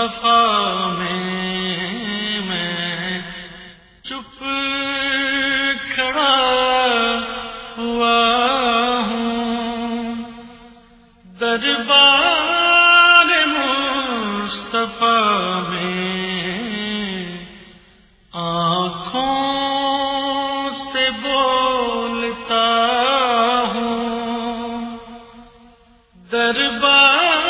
مصطفیٰ میں میں چپ کھڑا ہوا ہوں۔ دربار مصطفیٰ میں دربار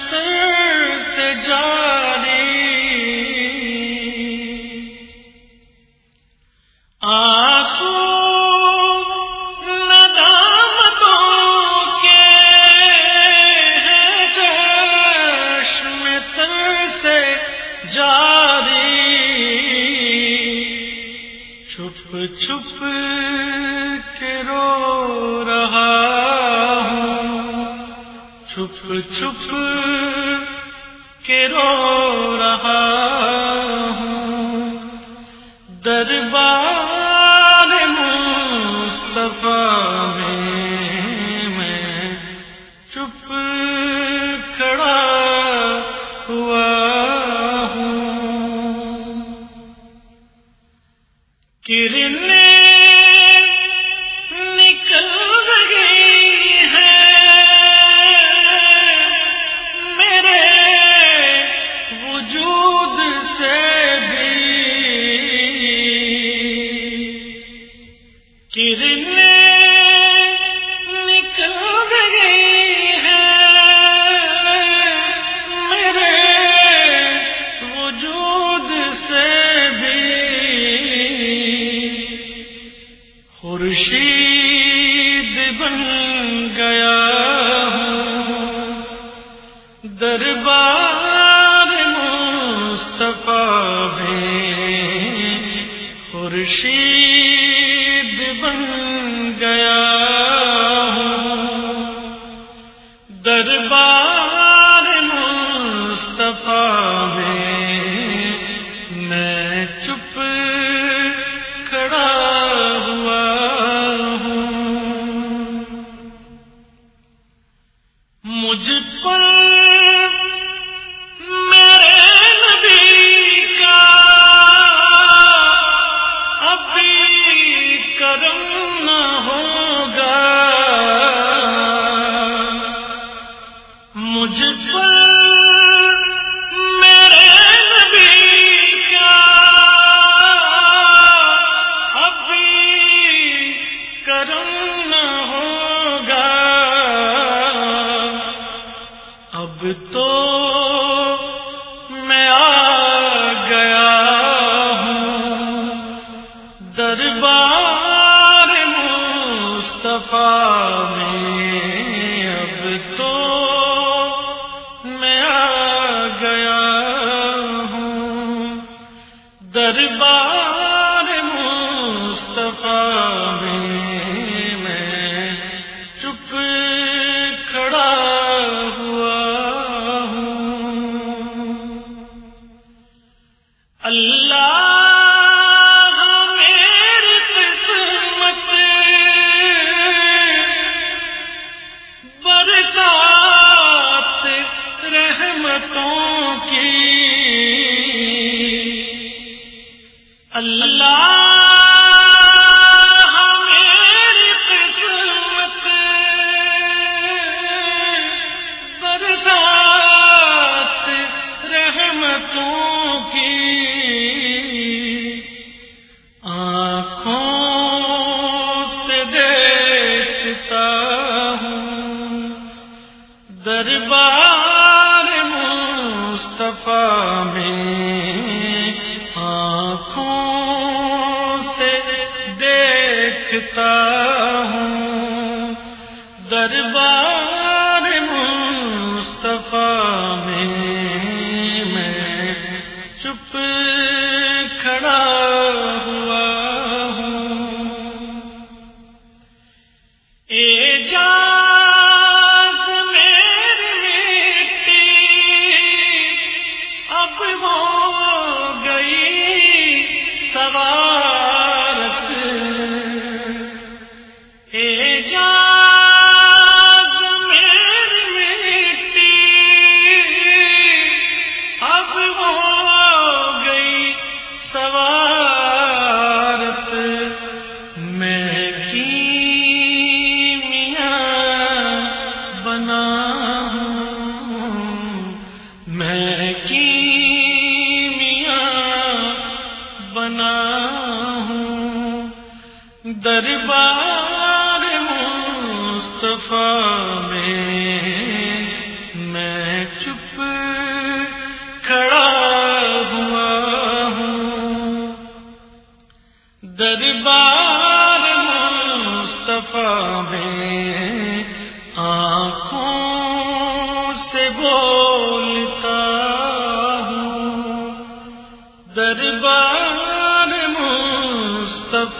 سے جان چھپ چھپ کے رو رہا ہوں۔ دربار مصطفیٰ میں میں چپ کھڑا ہوا ہوں۔ کرنے نکل نکل گئی ہے میرے وجود سے بھی خورشید بن گیا ہوں۔ دربار مصطفیٰ میں خورشید بن گیا ہوں۔ دربار مصطفیٰ میں میں چپ کھڑا ہوا ہوں۔ مجھ پر تو میں آ گیا ہوں۔ دربار مصطفیٰ میں اب تو میں آ گیا ہوں۔ دربار مصطفیٰ میں اللہ میری قسمت برسات رحمتوں کی اللہ میری قسمت برسات رحمتوں کی دربار مصطفیٰ میں آنکھوں سے دیکھتا ہوں۔ دربار مصطفیٰ میں میں چپ کھڑا ہوا ہوں۔ اعجاز بنا ہوں۔ دربار مصطفیٰ میں